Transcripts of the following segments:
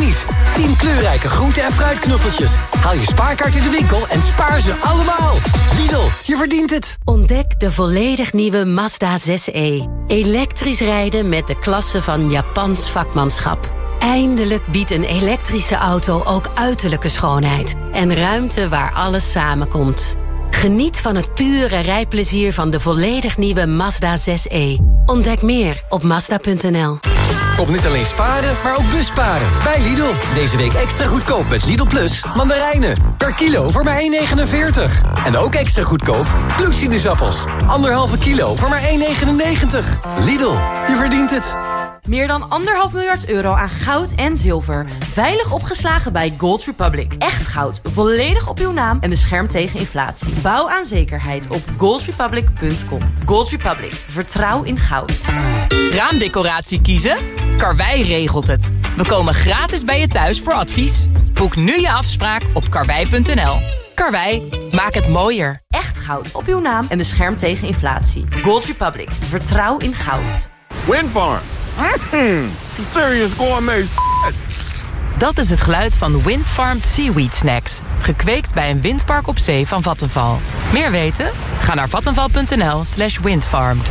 Minis. 10 kleurrijke groente- en fruitknuffeltjes. Haal je spaarkaart in de winkel en spaar ze allemaal. Lidl, je verdient het. Ontdek de volledig nieuwe Mazda 6e. Elektrisch rijden met de klasse van Japans vakmanschap. Eindelijk biedt een elektrische auto ook uiterlijke schoonheid. En ruimte waar alles samenkomt. Geniet van het pure rijplezier van de volledig nieuwe Mazda 6e. Ontdek meer op Mazda.nl. Kom niet alleen sparen, maar ook busparen. Bij Lidl. Deze week extra goedkoop met Lidl Plus mandarijnen. Per kilo voor maar 1,49. En ook extra goedkoop bloedsinusappels. Anderhalve kilo voor maar 1,99. Lidl, je verdient het. Meer dan anderhalf miljard euro aan goud en zilver. Veilig opgeslagen bij Gold Republic. Echt goud, volledig op uw naam en beschermd tegen inflatie. Bouw aan zekerheid op goldrepublic.com. Gold Republic, vertrouw in goud. Raamdecoratie kiezen? Karwei regelt het. We komen gratis bij je thuis voor advies. Boek nu je afspraak op karwei.nl. Karwei, maak het mooier. Echt goud op uw naam en beschermd tegen inflatie. Gold Republic, vertrouw in goud. Windfarm. Mm, serious gourmet Dat is het geluid van Windfarmed Seaweed Snacks. Gekweekt bij een windpark op zee van Vattenval. Meer weten? Ga naar vattenval.nl slash windfarmed.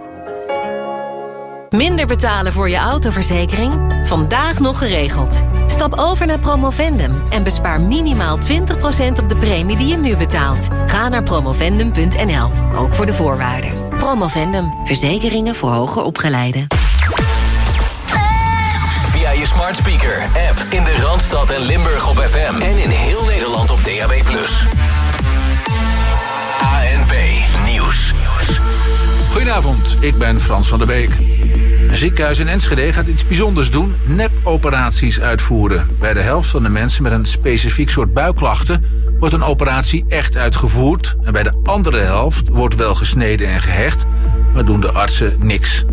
Minder betalen voor je autoverzekering? Vandaag nog geregeld. Stap over naar Promovendum en bespaar minimaal 20% op de premie die je nu betaalt. Ga naar promovendum.nl, ook voor de voorwaarden. Promovendum, verzekeringen voor hoger opgeleiden. Via je smart speaker, app in de Randstad en Limburg op FM. En in heel Nederland op DAB+. ANP Nieuws. Goedenavond, ik ben Frans van der Beek. Een ziekenhuis in Enschede gaat iets bijzonders doen: nep-operaties uitvoeren. Bij de helft van de mensen met een specifiek soort buikklachten wordt een operatie echt uitgevoerd. En bij de andere helft wordt wel gesneden en gehecht, maar doen de artsen niks.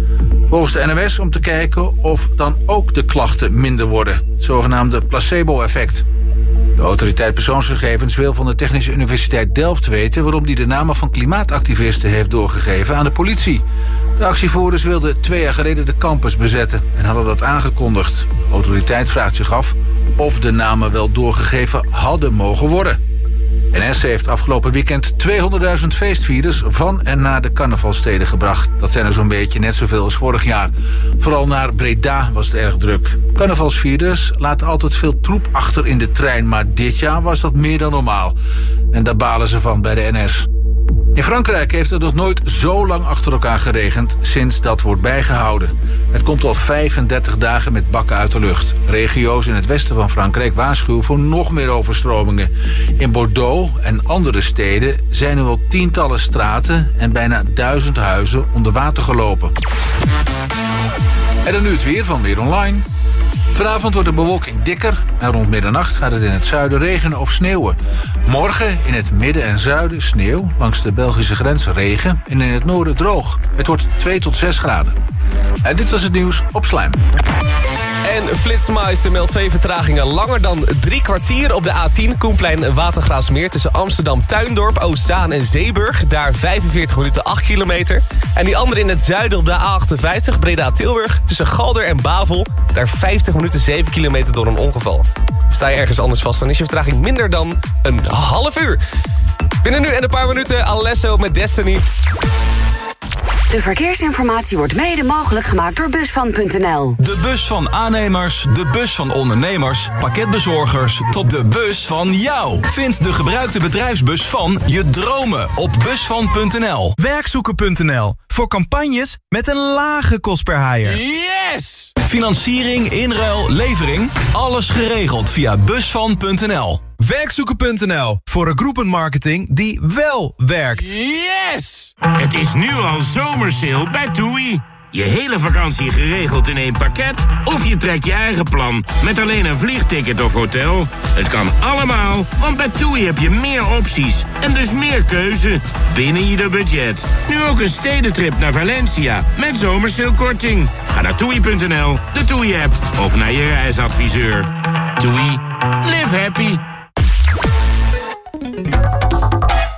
Volgens de NOS om te kijken of dan ook de klachten minder worden. Het zogenaamde placebo-effect. De autoriteit persoonsgegevens wil van de Technische Universiteit Delft weten... waarom die de namen van klimaatactivisten heeft doorgegeven aan de politie. De actievoerders wilden twee jaar geleden de campus bezetten... en hadden dat aangekondigd. De autoriteit vraagt zich af of de namen wel doorgegeven hadden mogen worden. NS heeft afgelopen weekend 200.000 feestvierders van en naar de carnavalsteden gebracht. Dat zijn er zo'n beetje net zoveel als vorig jaar. Vooral naar Breda was het erg druk. Carnavalsvierders laten altijd veel troep achter in de trein, maar dit jaar was dat meer dan normaal. En daar balen ze van bij de NS. In Frankrijk heeft het nog nooit zo lang achter elkaar geregend sinds dat wordt bijgehouden. Het komt al 35 dagen met bakken uit de lucht. Regio's in het westen van Frankrijk waarschuwen voor nog meer overstromingen. In Bordeaux en andere steden zijn er wel tientallen straten en bijna duizend huizen onder water gelopen. En dan nu het weer van Weer Online. Vanavond wordt de bewolking dikker en rond middernacht gaat het in het zuiden regenen of sneeuwen. Morgen in het midden en zuiden sneeuw, langs de Belgische grens regen en in het noorden droog. Het wordt 2 tot 6 graden. En dit was het nieuws op Slijm. En Flitsmeister meldt twee vertragingen langer dan drie kwartier op de A10 Koenplein Watergraafsmeer tussen Amsterdam Tuindorp, Oostzaan en Zeeburg. Daar 45 minuten 8 kilometer. En die andere in het zuiden op de A58, Breda-Tilburg... tussen Galder en Bavel. Daar 50 minuten 7 kilometer door een ongeval. Sta je ergens anders vast, dan is je vertraging minder dan een half uur. Binnen nu en een paar minuten Alesso met Destiny. De verkeersinformatie wordt mede mogelijk gemaakt door Busvan.nl. De bus van aannemers, de bus van ondernemers, pakketbezorgers... tot de bus van jou. Vind de gebruikte bedrijfsbus van je dromen op Busvan.nl. Werkzoeken.nl. Voor campagnes met een lage kost per haier. Yes! Financiering, inruil, levering. Alles geregeld via Busvan.nl. Werkzoeken.nl. Voor een groepenmarketing die wel werkt. Yes! Het is nu al zomersale bij TUI. Je hele vakantie geregeld in één pakket? Of je trekt je eigen plan met alleen een vliegticket of hotel? Het kan allemaal, want bij TUI heb je meer opties en dus meer keuze binnen je budget. Nu ook een stedentrip naar Valencia met zomersailkorting. Ga naar toei.nl, de TUI-app of naar je reisadviseur. TUI, live happy.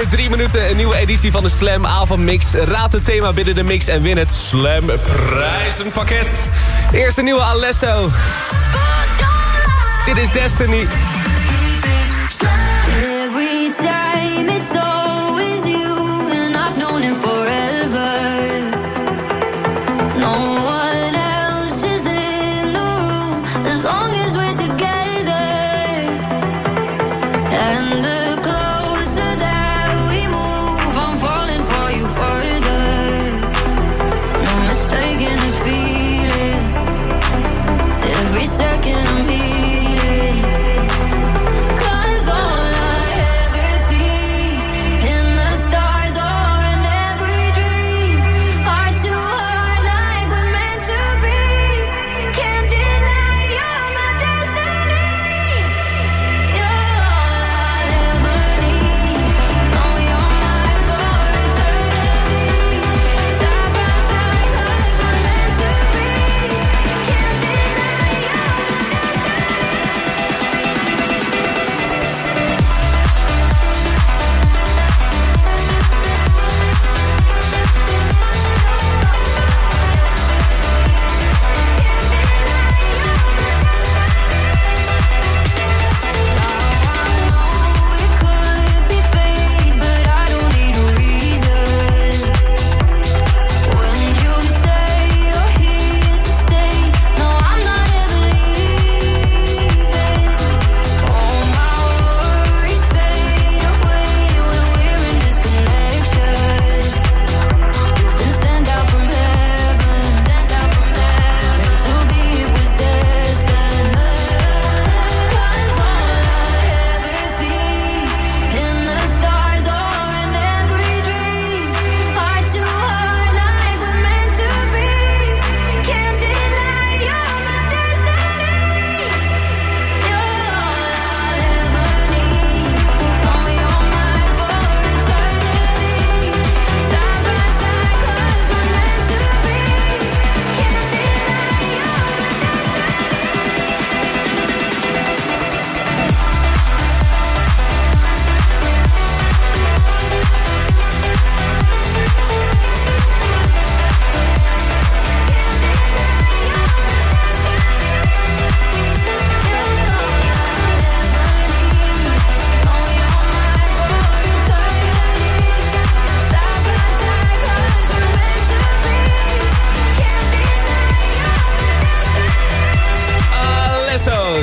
Over drie minuten een nieuwe editie van de Slam Avondmix. Raad het thema binnen de mix en win het Slam prijzenpakket. Eerst een nieuwe Alesso. Dit is Destiny.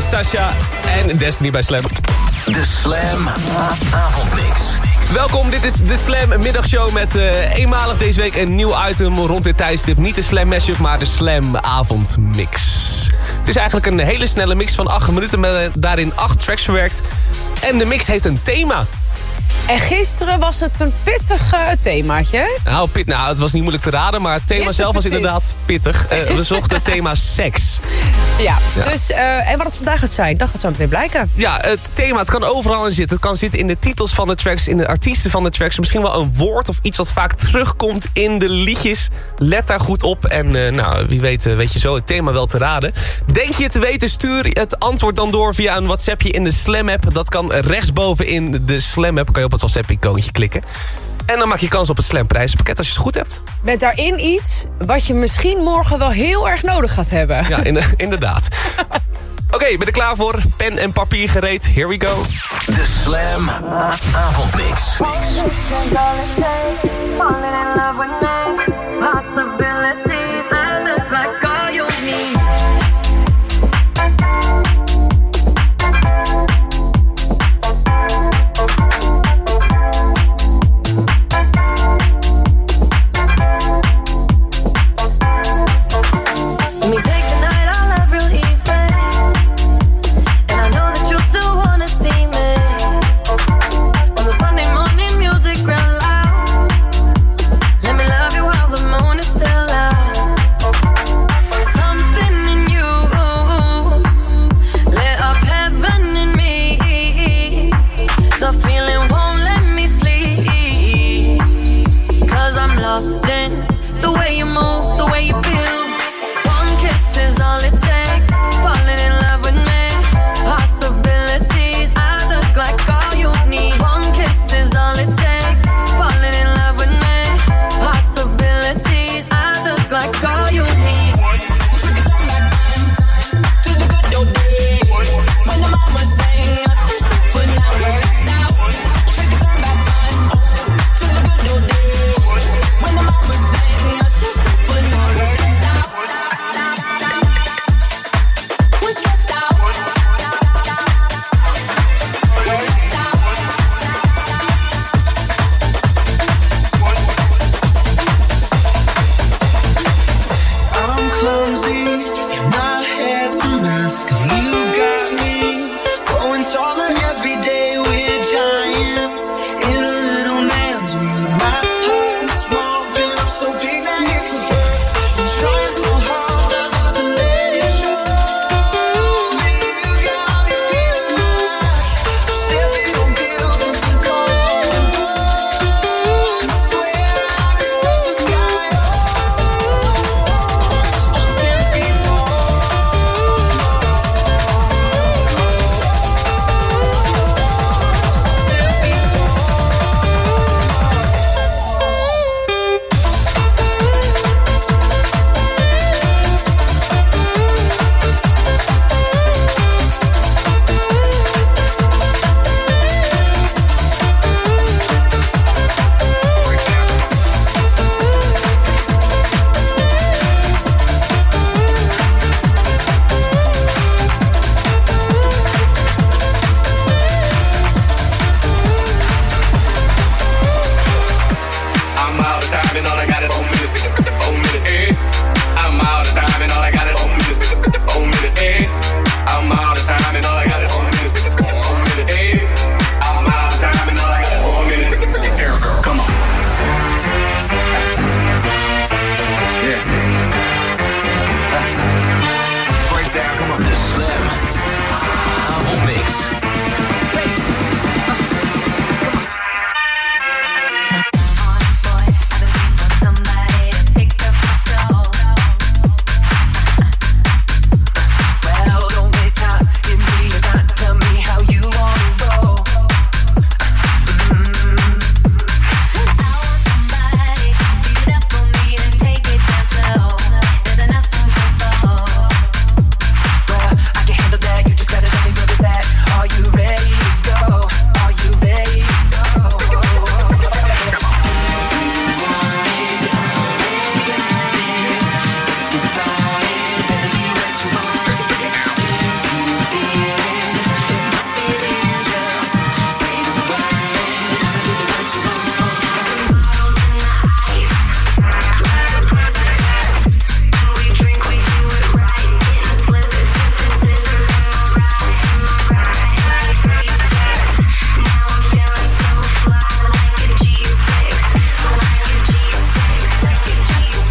Sasha en Destiny bij Slam. De Slam Avondmix. Welkom, dit is de Slam middagshow met eh, eenmalig deze week een nieuw item rond dit tijdstip. Niet de Slam mashup, maar de Slam avondmix. Het is eigenlijk een hele snelle mix van 8 minuten met eh, daarin 8 tracks verwerkt. En de mix heeft een thema. En gisteren was het een pittig eh, themaatje. Nou, pit, nou, het was niet moeilijk te raden, maar het thema zelf was inderdaad pittig. We zochten het thema seks. Ja, Ja. dus eh, en wat het vandaag gaat zijn, dat gaat zo meteen blijken. Ja, het thema, het kan overal in zitten. Het kan zitten in de titels van de tracks, in de artiesten van de tracks. Misschien wel een woord of iets wat vaak terugkomt in de liedjes. Let daar goed op en eh, nou, wie weet eh, weet je zo het thema wel te raden. Denk je het te weten, stuur het antwoord dan door via een WhatsAppje in de Slam-app. Dat kan rechtsboven in de Slam-app. Kan je op het WhatsApp-icoontje klikken. En dan maak je kans op het Slam prijzenpakket als je het goed hebt. Met daarin iets wat je misschien morgen wel heel erg nodig gaat hebben. Ja, in- inderdaad. Oké, ben je er klaar voor? Pen en papier gereed. Here we go. De Slam Avondmix.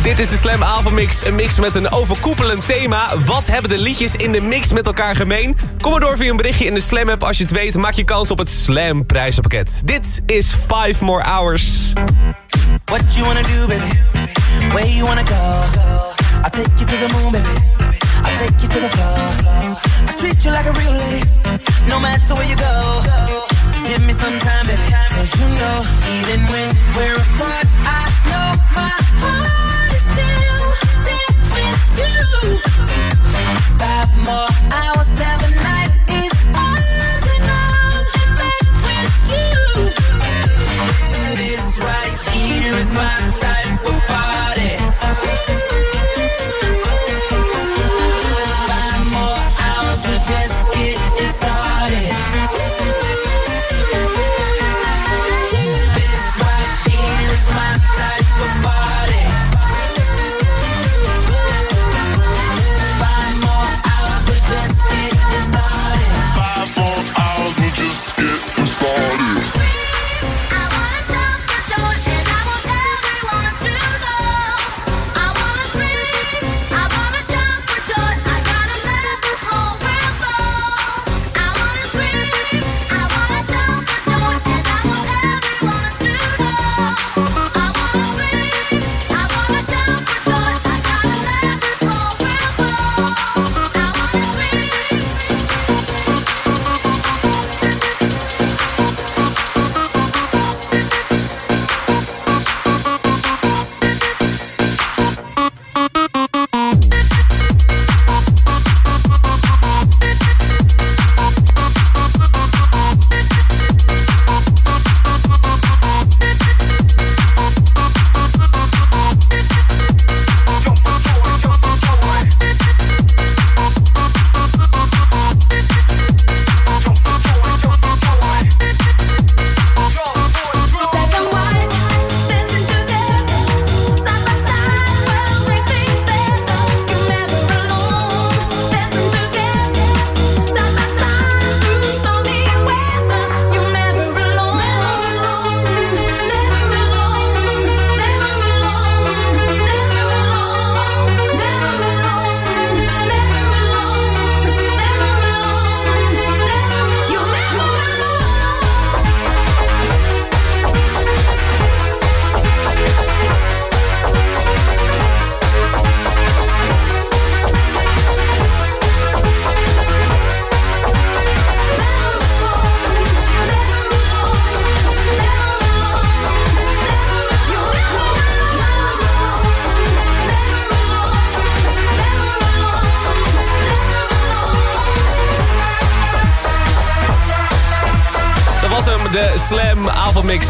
Dit is de Slam Avondmix, een mix met een overkoepelend thema. Wat hebben de liedjes in de mix met elkaar gemeen? Kom maar door via een berichtje in de Slam app. Als je het weet, maak je kans op het Slam prijzenpakket. Dit is 5 More Hours. What you wanna do, baby? Where you wanna go? I'll take you to the moon, baby. I'll take you to the floor. I treat you like a real lady, no matter where you go. Just give me some time, baby. Cause you know, even when we're apart, I know my heart Five more hours till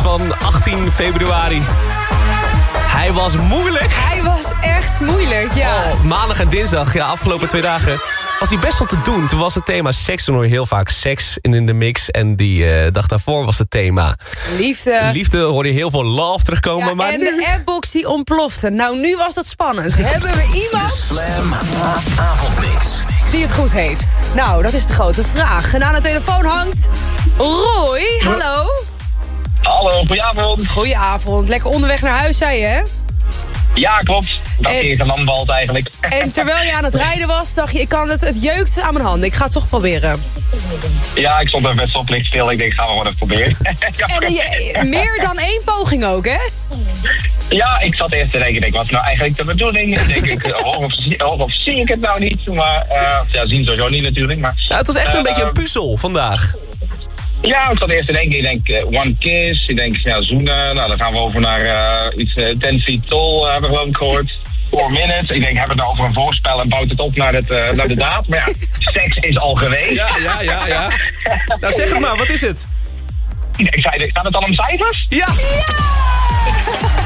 van 18 februari. Hij was moeilijk. Hij was echt moeilijk, ja. Oh, maandag en dinsdag, ja, afgelopen twee dagen... was hij best wel te doen. Toen was het thema seks. Toen hoor je heel vaak seks in, in de mix. En die eh, dag daarvoor was het thema... Liefde. Liefde hoorde je heel veel love terugkomen. Ja, maar en nu... de appbox die ontplofte. Nou, nu was dat spannend. Hebben we iemand Slam Avondmix. die het goed heeft? Nou, dat is de grote vraag. En aan de telefoon hangt Roy. Hallo. Hallo, goedenavond. Goedenavond. Lekker onderweg naar huis, zei je, hè? Ja, klopt. Dat En- is een landbalt eigenlijk. En terwijl je aan het rijden was, dacht je, ik kan het, het jeukt aan mijn handen. Ik ga het toch proberen. Ja, ik stond er best op licht stil. Ik denk, gaan we gewoon even proberen. En je- meer dan één poging ook, hè? ja, ik zat eerst te denken, ik denk, wat is nou eigenlijk de bedoeling? Ik denk, ik, hoor, of, hoor of zie ik het nou niet? Maar, eh, ja, zien sowieso niet natuurlijk. Maar, Ja, het was echt een Eh, beetje een puzzel vandaag. Ja, ik zat eerst te denken, ik denk eh, One Kiss, ik denk ja, zoenen. Nou, dan gaan we over naar eh, iets uh, 10 Feet Tall, hebben we geloof ik gehoord. Four Minutes. Ik denk, hebben we het nou over een voorspel en bouwt het op naar, het, eh, naar de daad. Maar ja, seks is al geweest. Ja, ja, ja, ja. Nou, zeg het maar, wat is het? Ik zei, gaat het dan om cijfers? Ja! Ja,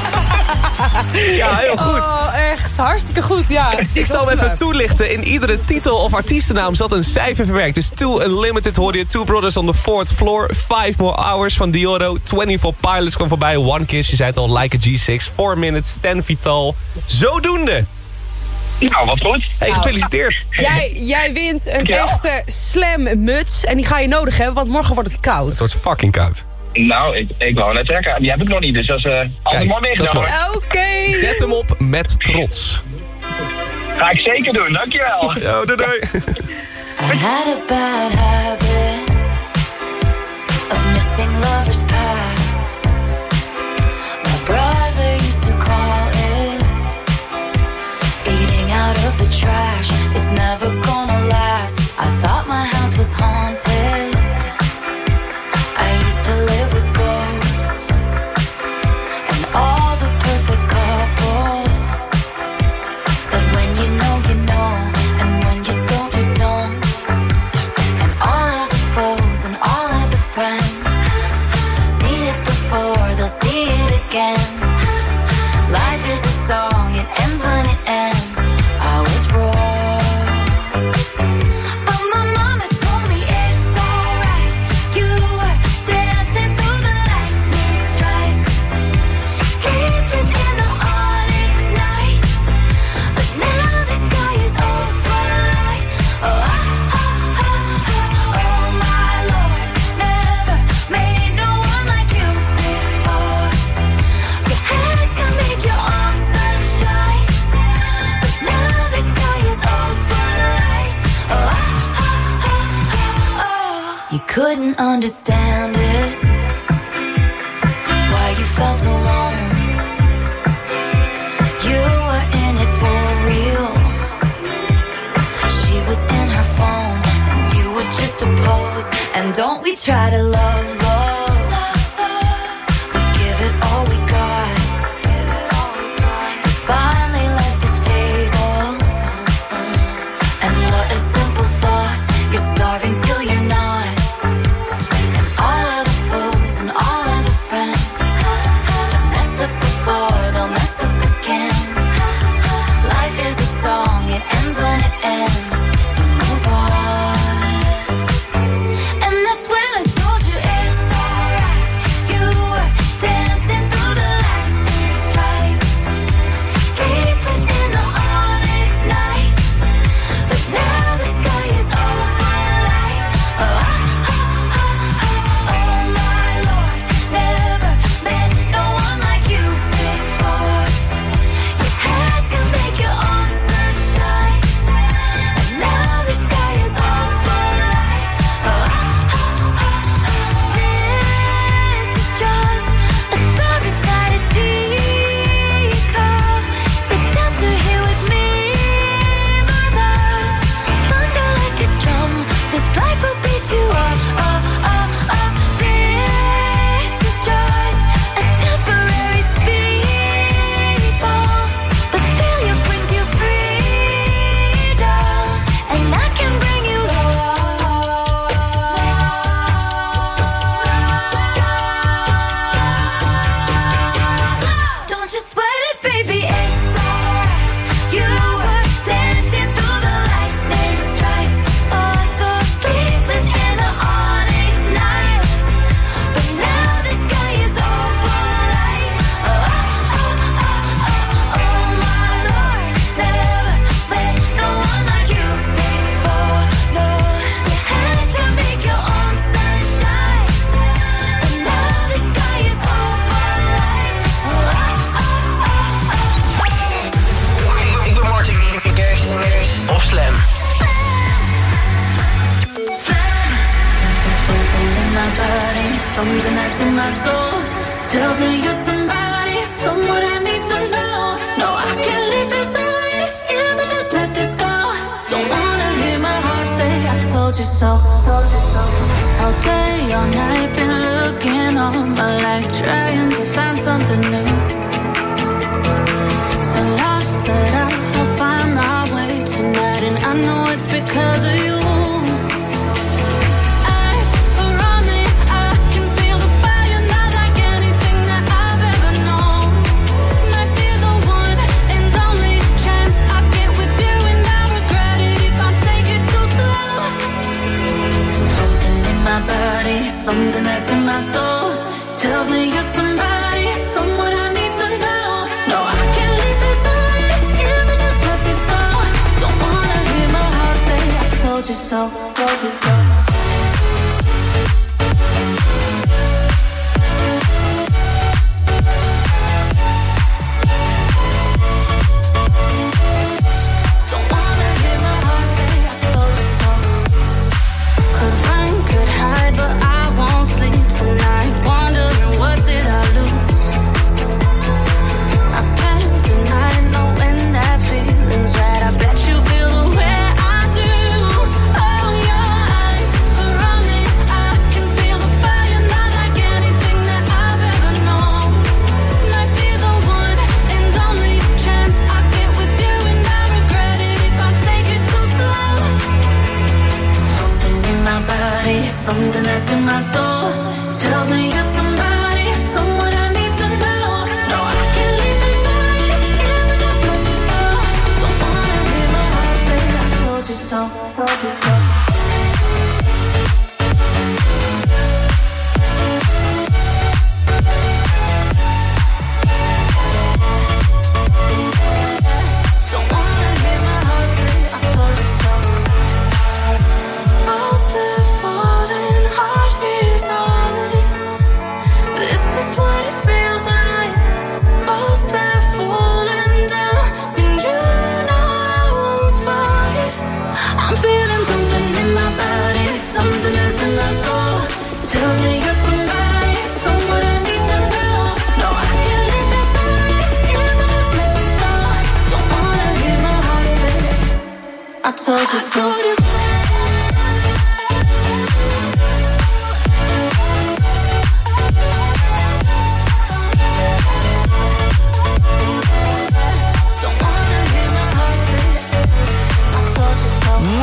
heel goed. Oh, echt hartstikke goed, ja. Ik zal hem even toelichten. In iedere titel of artiestennaam zat een cijfer verwerkt. Dus Two Unlimited hoorde je Two Brothers on the Fourth Floor. Five More Hours van Dioro. 24 Pilots kwam voorbij. One Kiss, je zei het al, Like a G6. 4 Minutes, Stan Vital. Zodoende. Nou, wat goed. Hey, gefeliciteerd. Jij, jij wint een echte slam muts. En die ga je nodig hebben, want morgen wordt het koud. Het wordt fucking koud. Nou, ik, ik wou net zeggen, die heb ik nog niet, dus dat is eh, uh, altijd. Oké. Zet hem op met trots. Ga ik zeker doen, dankjewel. Yo, doei doei. I had a bad habit of missing lovers past. My brother used to call it eating out of the trash. It's never gonna last. I thought my house was home.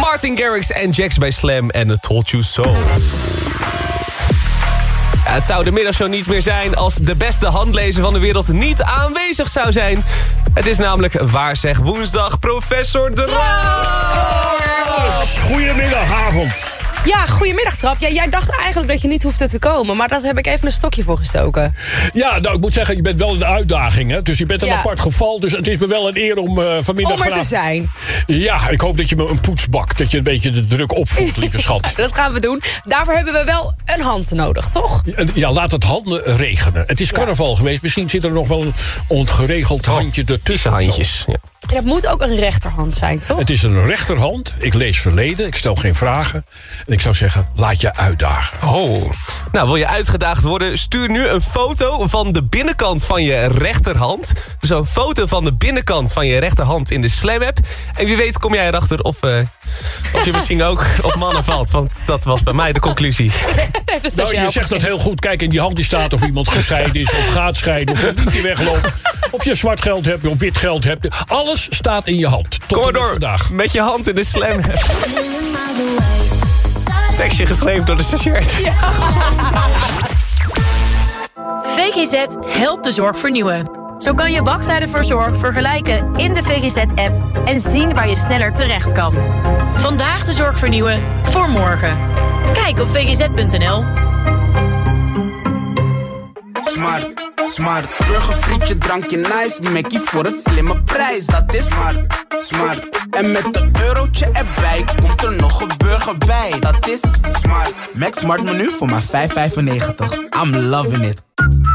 Martin Garrix en Jax bij Slam en The Told You So. Het zou de middagshow niet meer zijn als de beste handlezer van de wereld niet aanwezig zou zijn. Het is namelijk Waar zeg woensdag professor de Goedemiddagavond. Ja, goedemiddag Trap. Ja, jij dacht eigenlijk dat je niet hoefde te komen, maar daar heb ik even een stokje voor gestoken. Ja, nou, ik moet zeggen, je bent wel een uitdaging. Hè? Dus je bent een Ja. apart geval. Dus het is me wel een eer om eh, vanmiddag... Om er te zijn. Ja, ik hoop dat je me een poets bakt. Dat je een beetje de druk opvoelt, lieve schat. Dat gaan we doen. Daarvoor hebben we wel een hand nodig, toch? Ja, laat het handen regenen. Het is carnaval geweest. Misschien zit er nog wel een ongeregeld handje ertussen. handjes. En dat moet ook een rechterhand zijn, toch? Het is een rechterhand. Ik lees verleden. Ik stel geen vragen. En ik zou zeggen, laat je uitdagen. Oh. Nou, wil je uitgedaagd worden? Stuur nu een foto van de binnenkant van je rechterhand. Dus een foto van de binnenkant van je rechterhand in de Slam app. En wie weet kom jij erachter of, eh, of je misschien ook op mannen valt. Want dat was bij mij de conclusie. Even Nou, je zegt dat heel goed. Kijk, in die hand die staat of iemand gescheiden is... of gaat scheiden, of een liefje wegloopt... of je zwart geld hebt, of wit geld hebt. Alles staat in je hand. Tot Kom maar door. vandaag. Met je hand in de Slam. Tekstje geschreven door de stagiair. VGZ helpt de zorg vernieuwen. Zo kan je wachttijden voor zorg vergelijken in de VGZ-app en zien waar je sneller terecht kan. Vandaag de zorg vernieuwen voor morgen. Kijk op vgz.nl. Smart, smart. Burgerfrietje, drankje nice. Mackie voor een slimme prijs. Dat is smart, smart. En met een eurotje erbij komt er nog een burger bij. Dat is smart. Max Smart menu voor maar 5,95. I'm loving it.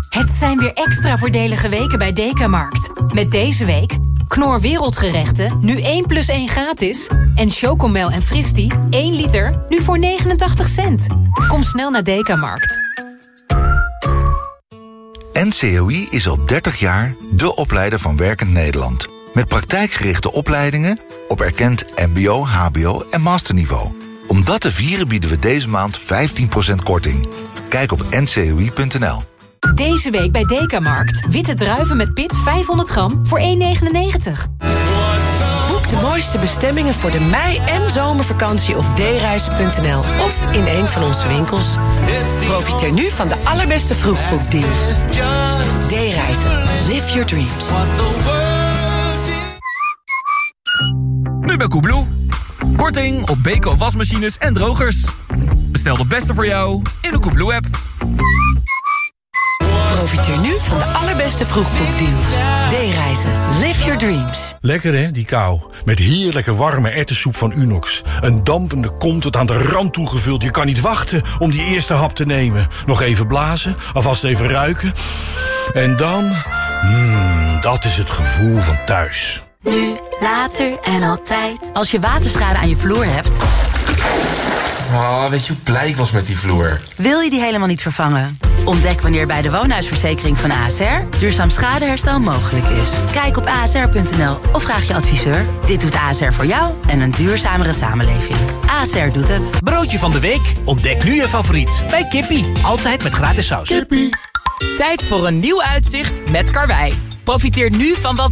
Het zijn weer extra voordelige weken bij Dekamarkt. Met deze week Knor Wereldgerechten, nu 1 plus 1 gratis. En Chocomel en Fristi, 1 liter, nu voor 89 cent. Kom snel naar Dekamarkt. NCOI is al 30 jaar de opleider van Werkend Nederland. Met praktijkgerichte opleidingen op erkend mbo, hbo en masterniveau. Om dat te vieren bieden we deze maand 15% korting. Kijk op ncoi.nl. Deze week bij Dekamarkt. Witte druiven met pit 500 gram voor 1,99. De mooiste bestemmingen voor de mei- en zomervakantie op dereizen.nl of in een van onze winkels. Profiteer nu van de allerbeste vroegboekdeals. D-reizen. Live your dreams. Nu bij Koebloe. Korting op Beko wasmachines en drogers. Bestel de beste voor jou in de Koebloe-app. Profiteer nu van de allerbeste vroegboekdeals. D-reizen. Live your dreams. Lekker hè, die kou. Met heerlijke warme erwtensoep van Unox. Een dampende kom tot aan de rand toegevuld. Je kan niet wachten om die eerste hap te nemen. Nog even blazen, alvast even ruiken. En dan... Mmm, dat is het gevoel van thuis. Nu, later en altijd. Als je waterschade aan je vloer hebt, Oh, weet je hoe blij ik was met die vloer? wil je die helemaal niet vervangen. Ontdek wanneer bij de woonhuisverzekering van ASR duurzaam schadeherstel mogelijk is. Kijk op asr.nl of vraag je adviseur. Dit doet ASR voor jou en een duurzamere samenleving. ASR doet het. Broodje van de week? Ontdek nu je favoriet bij Kippie. Altijd met gratis saus. Kippie. Tijd voor een nieuw uitzicht met Karwei. Profiteer nu van wel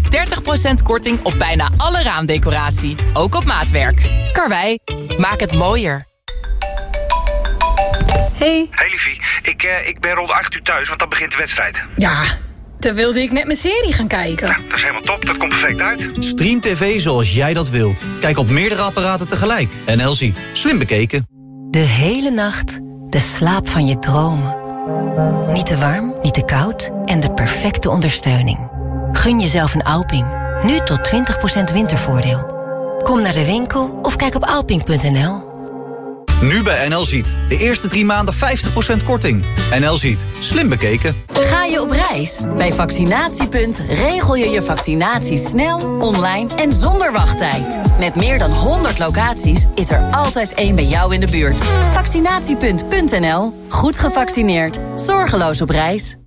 30% korting op bijna alle raamdecoratie. Ook op maatwerk. Karwei, maak het mooier. Hey. Hey liefie, ik, eh, ik ben rond 8 uur thuis, want dan begint de wedstrijd. Ja, dan wilde ik net mijn serie gaan kijken. Dat is helemaal top, dat komt perfect uit. Stream TV zoals jij dat wilt. Kijk op meerdere apparaten tegelijk. NL ziet. Slim bekeken. De hele nacht de slaap van je dromen. Niet te warm, niet te koud en de perfecte ondersteuning. Gun jezelf een Alping. Nu tot 20% wintervoordeel. Kom naar de winkel of kijk op alping.nl. Nu bij NL ziet. De eerste drie maanden 50% korting. NL ziet. Slim bekeken. Ga je op reis? Bij Vaccinatiepunt regel je je vaccinatie snel, online en zonder wachttijd. Met meer dan 100 locaties is er altijd één bij jou in de buurt. Vaccinatiepunt.nl. Goed gevaccineerd. Zorgeloos op reis.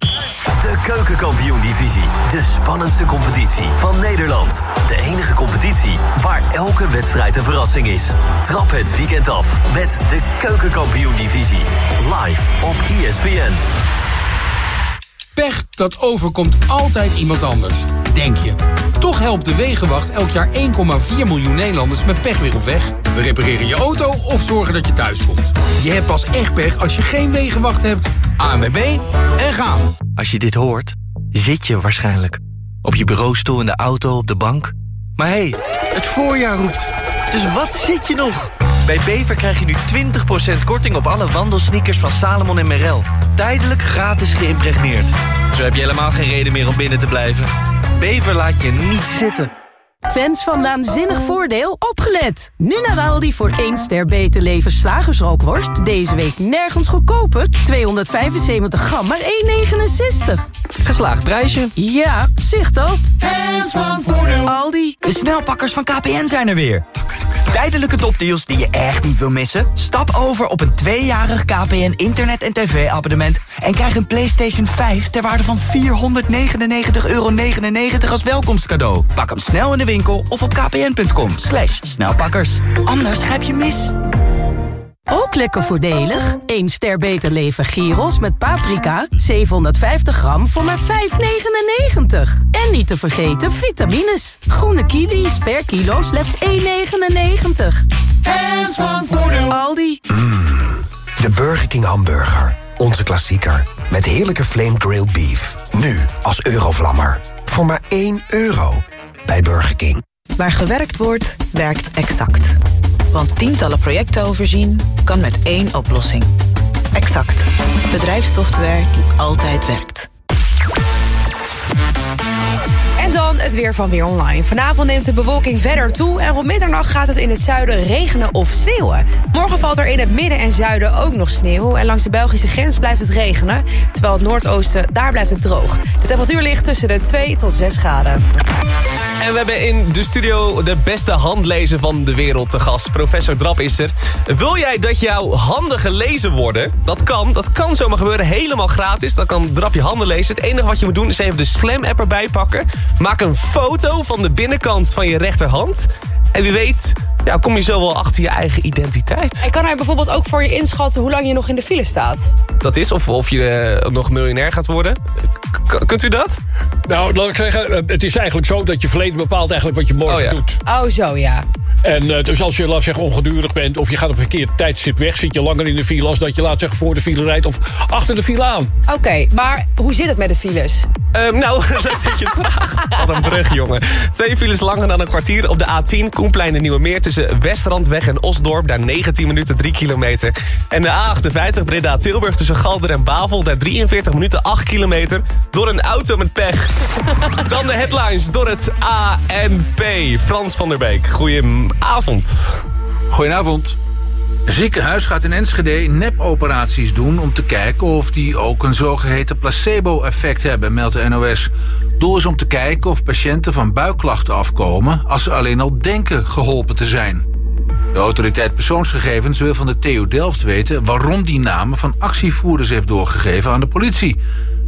De Keukenkampioen-divisie. De spannendste competitie van Nederland. De enige competitie waar elke wedstrijd een verrassing is. Trap het weekend af met de Keukenkampioen-divisie. Live op ESPN. Pech, dat overkomt altijd iemand anders. Denk je. Toch helpt de Wegenwacht elk jaar 1,4 miljoen Nederlanders met pech weer op weg. We repareren je auto of zorgen dat je thuis komt. Je hebt pas echt pech als je geen Wegenwacht hebt. ANWB en gaan. Als je dit hoort, zit je waarschijnlijk. Op je bureaustoel, in de auto, op de bank. Maar hé, hey, het voorjaar roept. Dus wat zit je nog? Bij Bever krijg je nu 20% korting op alle wandelsneakers van Salomon en Merrell. Tijdelijk gratis geïmpregneerd. Zo heb je helemaal geen reden meer om binnen te blijven. Bever laat je niet zitten. Fans van Naanzinnig Voordeel, opgelet! Nu naar Aldi voor 1 ster beter leven slagersrookworst. Deze week nergens goedkoper. 275 gram, maar 1,69. Geslaagd prijsje. Ja, zicht dat. Fans van Voordeel. Aldi. De snelpakkers van KPN zijn er weer. Tijdelijke topdeals die je echt niet wil missen? Stap over op een tweejarig KPN internet- en tv-abonnement... en krijg een PlayStation 5 ter waarde van 499,99 euro als welkomstcadeau. Pak hem snel in de winkel of op kpn.com. Slash snelpakkers. Anders grijp je mis. Ook lekker voordelig. 1 ster beter leven gyros met paprika. 750 gram voor maar 5,99. En niet te vergeten vitamines. Groene kiwis per kilo slechts 1,99. Hands van Voordeel. Aldi. De Burger King hamburger. Onze klassieker. Met heerlijke flame grilled beef. Nu als eurovlammer. Voor maar 1 euro. Bij Burger King. Waar gewerkt wordt, werkt Exact. Want tientallen projecten overzien kan met één oplossing. Exact. Bedrijfssoftware die altijd werkt. Het weer van Weer Online. Vanavond neemt de bewolking verder toe... en rond middernacht gaat het in het zuiden regenen of sneeuwen. Morgen valt er in het midden en zuiden ook nog sneeuw... en langs de Belgische grens blijft het regenen... terwijl het noordoosten, daar blijft het droog. De temperatuur ligt tussen de 2 tot 6 graden. En we hebben in de studio de beste handlezer van de wereld te gast. Professor Drap is er. Wil jij dat jouw handen gelezen worden? Dat kan. Dat kan zomaar gebeuren. Helemaal gratis. Dan kan Drap je handen lezen. Het enige wat je moet doen is even de Slam-app erbij pakken. Maak een foto van de binnenkant van je rechterhand. En wie weet, ja, kom je zo wel achter je eigen identiteit. En kan hij bijvoorbeeld ook voor je inschatten... hoe lang je nog in de file staat? Dat is, of, of je eh, nog miljonair gaat worden. K- kunt u dat? Nou, laat ik zeggen, eh, het is eigenlijk zo dat je verleden bepaalt eigenlijk wat je morgen Oh ja. doet. Oh, zo ja. En eh, dus als je, laat zeggen, ongedurig bent... of je gaat op een verkeerd tijdstip weg... zit je langer in de file als dat je, laat zeggen, voor de file rijdt... of achter de file aan. Oké, maar hoe zit het met de files? Ehm, nou, leuk dat je het vraagt. Wat een brug, jongen. Twee files langer dan een kwartier op de A10. Koenplein en Nieuwe Meer tussen Westrandweg en Osdorp. Daar 19 minuten, 3 kilometer. En de A58 Breda-Tilburg tussen Galder en Bavel. Daar 43 minuten, 8 kilometer. Door een auto met pech. Dan de headlines door het ANP. Frans van der Beek, goedenavond. Goedenavond. Ziekenhuis gaat in Enschede nepoperaties doen om te kijken of die ook een zogeheten placebo-effect hebben, meldt de NOS. Doel is om te kijken of patiënten van buikklachten afkomen als ze alleen al denken geholpen te zijn. De autoriteit persoonsgegevens wil van de TU Delft weten waarom die namen van actievoerders heeft doorgegeven aan de politie.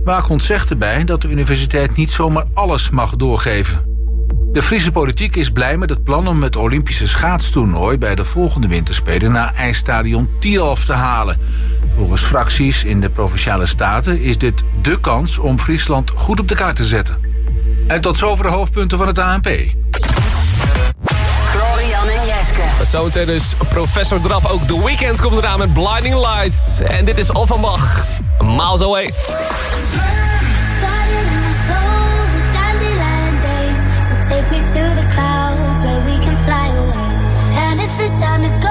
Waakhond zegt erbij dat de universiteit niet zomaar alles mag doorgeven. De Friese politiek is blij met het plan om het Olympische schaatstoernooi bij de volgende winterspelen naar ijsstadion Tialf te halen. Volgens fracties in de provinciale staten is dit dé kans om Friesland goed op de kaart te zetten. En tot zover de hoofdpunten van het ANP. Florian en Jeske. Met zometeen dus professor Drap. Ook The Weeknd komt eraan met Blinding Lights. En dit is Offenbach. Miles Away. To the clouds where we can fly away. And if it's time to go,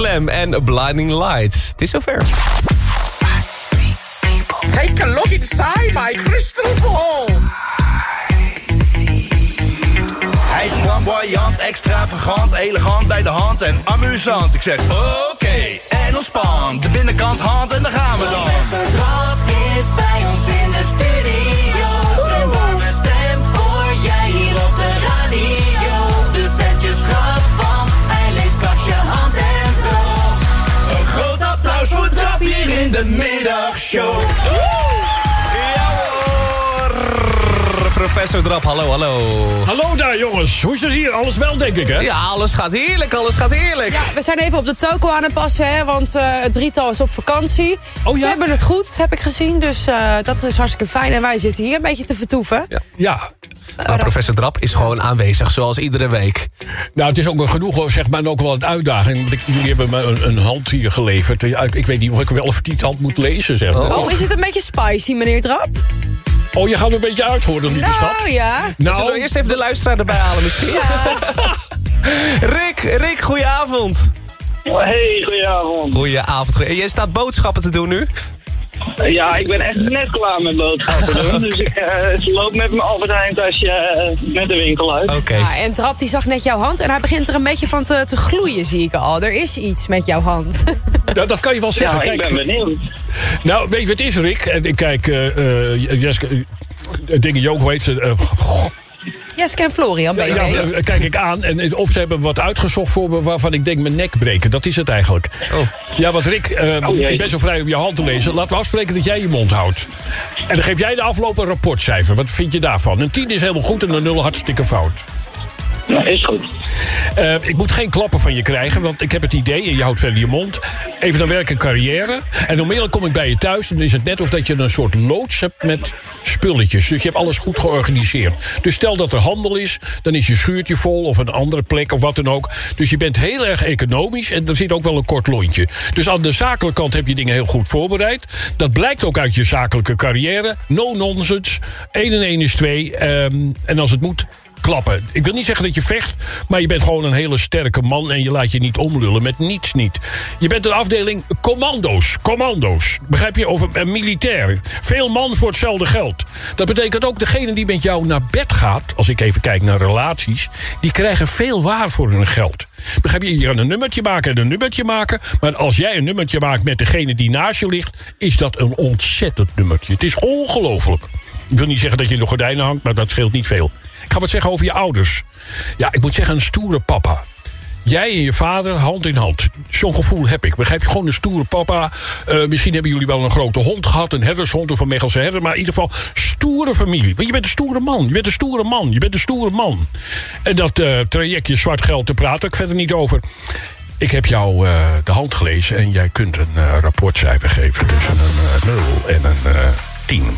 Slam en Blinding Lights. Het is zover. Take a look inside my crystal ball. Hij is flamboyant, extravagant, elegant bij de hand en amusant. Ik zeg oké en ontspan. De binnenkant hand en dan gaan we dan. Professor is bij ons in de studio. In de middagshow. Professor Drap, hallo, hallo. Hallo daar jongens, hoe is het hier? Alles wel denk ik hè? Ja, alles gaat heerlijk, alles gaat heerlijk. Ja, we zijn even op de toko aan het passen, hè, want eh, het drietal is op vakantie. Oh, Ze ja? hebben het goed, heb ik gezien, dus eh, dat is hartstikke fijn. En wij zitten hier een beetje te vertoeven. Ja. Ja. Maar professor Drap is gewoon aanwezig, zoals iedere week. Nou, het is ook een genoeg, zeg maar, en ook wel een uitdaging. Want ik, jullie hebben me een, een hand hier geleverd. Ja, Ik, ik weet niet of ik wel of die hand moet lezen, zeg maar. Oh, is het een beetje spicy, meneer Drap? Oh, je gaat me een beetje uithoren, lieve schat. Nou ja. Nou. Zullen we eerst even de luisteraar erbij halen misschien? Rick, Rick, goedenavond. Hey, goedenavond. Goedenavond. Jij staat boodschappen te doen nu? Ja, ik ben echt net klaar met boodschappen doen. dus ik eh, loop met mijn Albert Heijn tasje eh, met de winkel uit. Oké. Ja, en Drap die zag net jouw hand en hij begint er een beetje van te, te gloeien, zie ik al. Er is iets met jouw hand. Dat, dat kan je wel zeggen. Ja, ik Kijk, ben benieuwd. Nou, weet je wat het is, Rick? En ik kijk, eh eh Jeske, dingen Jook, hoe heet ze? Eh, Jeske en Florian, ben je Ja, mee? ja, kijk ik aan. En of ze hebben wat uitgezocht voor me waarvan ik denk mijn nek breken. Dat is het eigenlijk. Ja, want Rick, eh, Oh, ik ben zo vrij om je hand te lezen. Laten we afspreken dat jij je mond houdt. En dan geef jij de afloop een rapportcijfer. Wat vind je daarvan? Een 10 is helemaal goed en een 0 hartstikke fout. Nou, is goed. Eh, ik moet geen klappen van je krijgen, want ik heb het idee, en je houdt verder je mond, even dan werk een carrière. En onmiddellijk kom ik bij je thuis en dan is het net of dat je een soort loods hebt met spulletjes. Dus je hebt alles goed georganiseerd. Dus stel dat er handel is, dan is je schuurtje vol of een andere plek of wat dan ook. Dus je bent heel erg economisch en er zit ook wel een kort lontje. Dus aan de zakelijke kant heb je dingen heel goed voorbereid. Dat blijkt ook uit je zakelijke carrière. No nonsense. 1 en 1 is 2. en als het moet, klappen. Ik wil niet zeggen dat je vecht, maar je bent gewoon een hele sterke man... en je laat je niet omlullen met niets niet. Je bent een afdeling commando's. Commando's. Begrijp je? Of een, militair. Veel man voor hetzelfde geld. Dat betekent ook degene die met jou naar bed gaat... als ik even kijk naar relaties... die krijgen veel waar voor hun geld. Begrijp je? Je kan een nummertje maken en een nummertje maken... maar als jij een nummertje maakt met degene die naast je ligt... is dat een ontzettend nummertje. Het is ongelooflijk. Ik wil niet zeggen dat je in de gordijnen hangt, maar dat scheelt niet veel. Ik ga wat zeggen over je ouders. Ja, ik moet zeggen, een stoere papa. Jij en je vader, hand in hand. Zo'n gevoel heb ik. Begrijp je? Gewoon een stoere papa. Eh, misschien hebben jullie wel een grote hond gehad. Een herdershond of een Mechelse herder. Maar in ieder geval, stoere familie. Want je bent een stoere man. Je bent een stoere man. Je bent een stoere man. En dat eh, trajectje zwart geld, te praten ik verder niet over. Ik heb jou eh, de hand gelezen en jij kunt een rapportcijfer geven. Tussen een eh, 0 en een eh 10.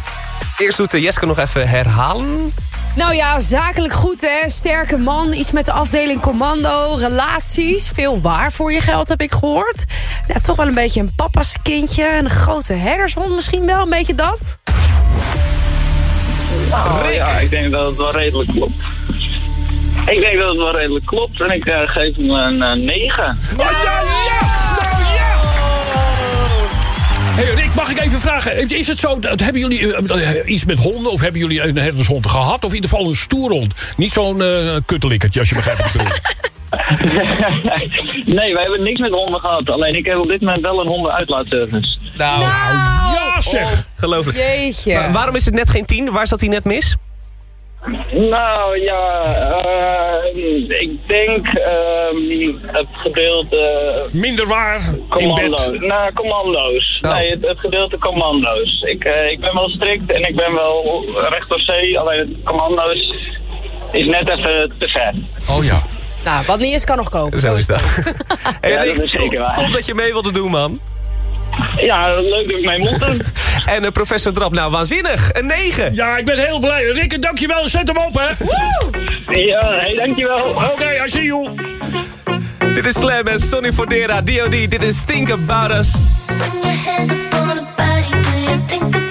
Eerst doet Jeske nog even herhalen. Nou ja, zakelijk goed hè. Sterke man, iets met de afdeling commando, relaties. Veel waar voor je geld heb ik gehoord. Ja, toch wel een beetje een papa's kindje. En een grote herdershond misschien wel, een beetje dat. Nou, ja, ik denk dat het wel redelijk klopt. Ik denk dat het wel redelijk klopt en ik eh, geef hem een eh, 9. ja, ja! Nou ja! Hey Rick, mag ik even vragen? Is het zo, dat, hebben jullie eh, eh, iets met honden... of hebben jullie een herdershond gehad? Of in ieder geval een stoerhond? Niet zo'n eh kuttelikkertje, als je begrijpt wat ik bedoel. nee, wij hebben niks met honden gehad. Alleen ik heb op dit moment wel een hondenuitlaatservice. Nou, ja zeg! Geloof ik. Jeetje. Maar waarom is het net geen 10? Waar zat hij net mis? Nou ja, eh, ik denk ehm, het gedeelte... Minder waar in Commando. bed. Nou, commando's. Nee, het, het gedeelte commando's. Ik, eh, ik ben wel strikt en ik ben wel recht door zee. Alleen het commando's is net even te ver. Oh ja. Nou, wat niet is, kan nog kopen. Zo is dat. Hey, Ja, Rick, dat is zeker top, waar. top dat je mee wilde doen, man. Ja, leuk dat ik mee doen. En uh, professor Drap, nou waanzinnig. Een 9. Ja, ik ben heel blij. Rick, dankjewel. Zet hem op, hè. Ja, hey, dankjewel. Oké, I see you. Dit is Slam en Sonny Fodera, DOD. Dit is Think About Us. Us, us, us.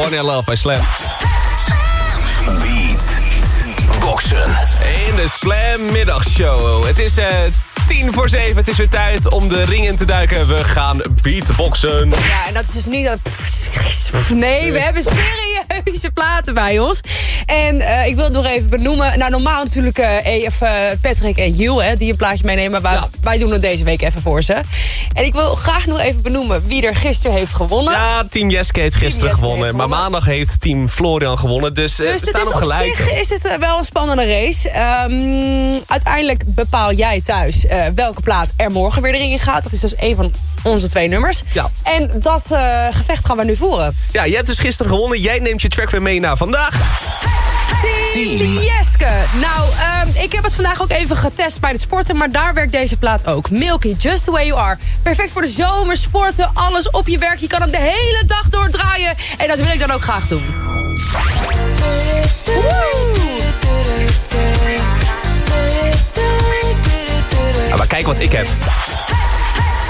Born Love bij Slam. Beat. boxen. In de Slam Middagshow. Het is uh, 10 voor 7. Het is weer tijd om de ring in te duiken. We gaan beatboxen. Ja, en dat is dus niet... Dat... Nee, we hebben serieuze platen bij ons. En eh, ik wil het nog even benoemen. Nou, normaal natuurlijk uh, Patrick en Hugh, hè, die een plaatje meenemen. Maar wij, ja. wij doen het deze week even voor ze. En ik wil graag nog even benoemen wie er gisteren heeft gewonnen. Ja, team Jeske heeft gisteren gewonnen. Maar maandag heeft team Florian gewonnen. Dus, dus we het staan is op gelijk. zich is het wel een spannende race. Ehm, uiteindelijk bepaal jij thuis eh, welke plaat er morgen weer erin gaat. Dat is dus een van onze twee nummers. Ja. En dat eh, gevecht gaan we nu voeren. Ja, jij hebt dus gisteren gewonnen. Jij neemt je track weer mee naar vandaag. Team Jeske. Nou, ehm, ik heb het vandaag ook even getest bij het sporten, maar daar werkt deze plaat ook. Milky, Just The Way You Are. Perfect voor de zomer, sporten, alles op je werk. Je kan hem de hele dag doordraaien. En dat wil ik dan ook graag doen. Kijk wat ik heb.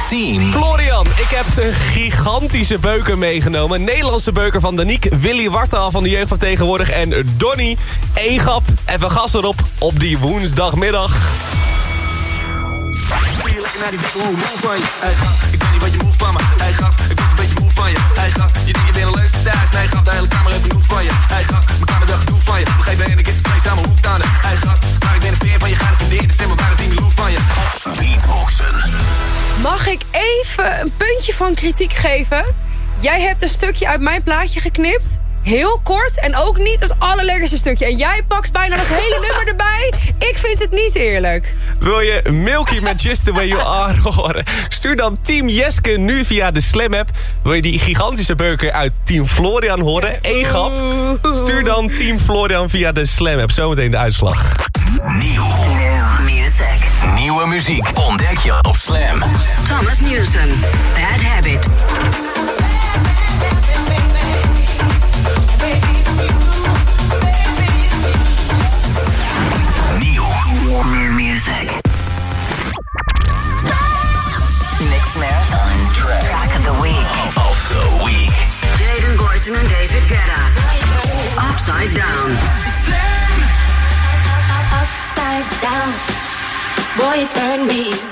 Team. Florian, ik heb de gigantische beuker meegenomen. Nederlandse beuker van Danique, Willy Wartaal van de jeugd van tegenwoordig... en Donny, grap, even gas erop op die woensdagmiddag. Zie je lekker naar die dikke hoe moe van je. Hey ik weet niet wat je moe van me. Hey grap, ik ben een beetje moe van je. Hey grap, je denkt je bent een leukste thuis. Nee grap, de hele kamer heeft genoeg van je. Hey grap, mijn kamer wel gedoe van je. Nog even en ik heb twee samen hoek aan de. Hey grap, maar ik ben een veer van je. Ga dus zeg maar waar is die. Beatboxen. Mag ik even een puntje van kritiek geven? Jij hebt een stukje uit mijn plaatje geknipt. heel kort en ook niet het allerlekkerste stukje. En jij pakt bijna dat hele nummer erbij. Ik vind het niet eerlijk. Wil je Milky met Just The Way You Are horen? Stuur dan Team Jeske nu via de Slam app. Wil je die gigantische beuker uit Team Florian horen? Eén grap. Stuur dan Team Florian via de Slam app. Zometeen de uitslag. Nieuw. Nieuwe muziek ontdek je op Slam. Thomas Newson, Bad Habit. Nieuw. New music. Mix Marathon. Track of the week. Of the week. Jaden Boyson and David Guetta. Upside Down. Boy, you turn me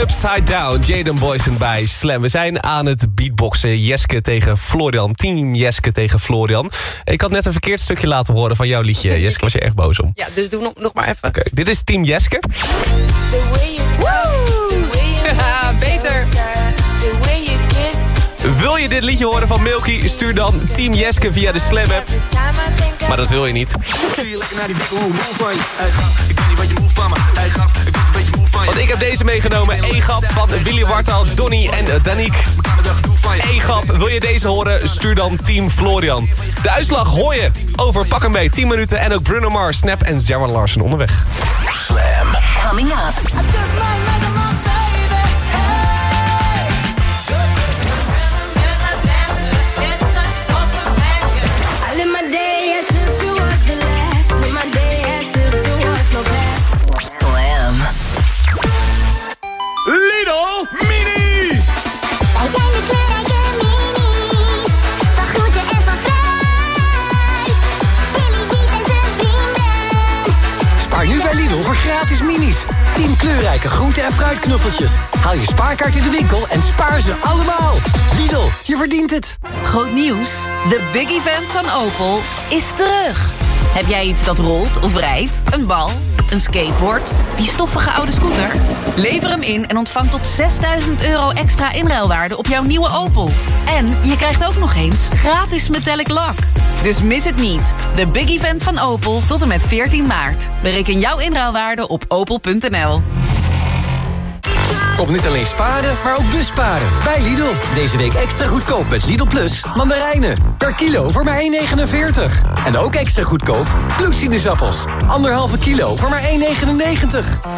Upside Down. Jaden Boysen bij Slam. We zijn aan het beatboxen. Jeske tegen Florian. Team Jeske tegen Florian. Ik had net een verkeerd stukje laten horen van jouw liedje. Jeske was je echt boos om. Ja, dus doe nog, nog maar even. Oké, dit is Team Jeske. Ja, beter. Wil je dit liedje horen van Milky? Stuur dan Team Jeske via de Slam app. Maar dat wil je niet. Ik weet niet wat je Want ik heb deze meegenomen. E-grap van Willy Wartaal, Donny en Danique. E-grap, wil je deze horen? Stuur dan Team Florian. De uitslag hoor je over pak een mee 10 minuten. En ook Bruno Mars, Snap en Jaron Larsen onderweg. Slam. Coming up. 10 kleurrijke groente- en fruitknuffeltjes. Haal je spaarkaart in de winkel en spaar ze allemaal. Lidl, je verdient het. Groot nieuws. De big event van Opel is terug. Heb jij iets dat rolt of rijdt? Een bal? Een skateboard? Die stoffige oude scooter? Lever hem in en ontvang tot 6000 euro extra inruilwaarde op jouw nieuwe Opel. En je krijgt ook nog eens gratis metallic lak. Dus mis het niet. De big event van Opel tot en met 14 maart. Bereken jouw inruilwaarde op opel.nl. Kom niet alleen sparen, maar ook busparen. Bij Lidl. Deze week extra goedkoop met Lidl Plus mandarijnen. Per kilo voor maar 1,49. En ook extra goedkoop bloedsinusappels. Anderhalve kilo voor maar 1,99.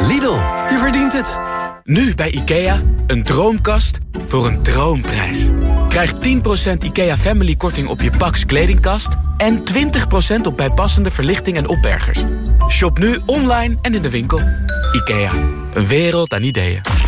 Lidl, je verdient het. Nu bij IKEA, een droomkast voor een droomprijs. Krijg 10% IKEA Family korting op je Pax kledingkast... en 20% op bijpassende verlichting en opbergers. Shop nu online en in de winkel. IKEA, een wereld aan ideeën.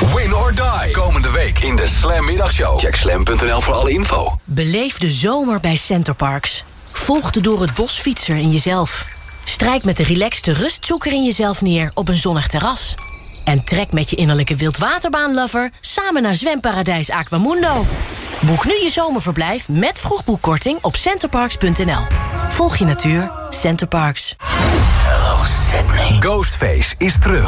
Win or die. Komende week in de Slam Middagshow. Check slam.nl voor alle info. Beleef de zomer bij Centerparks. Volg de door het bos fietser in jezelf. Strijk met de relaxte rustzoeker in jezelf neer op een zonnig terras. En trek met je innerlijke wildwaterbaanlover samen naar zwemparadijs Aquamundo. Boek nu je zomerverblijf met vroegboekkorting op centerparks.nl. Volg je natuur, Centerparks. Ghostface is terug.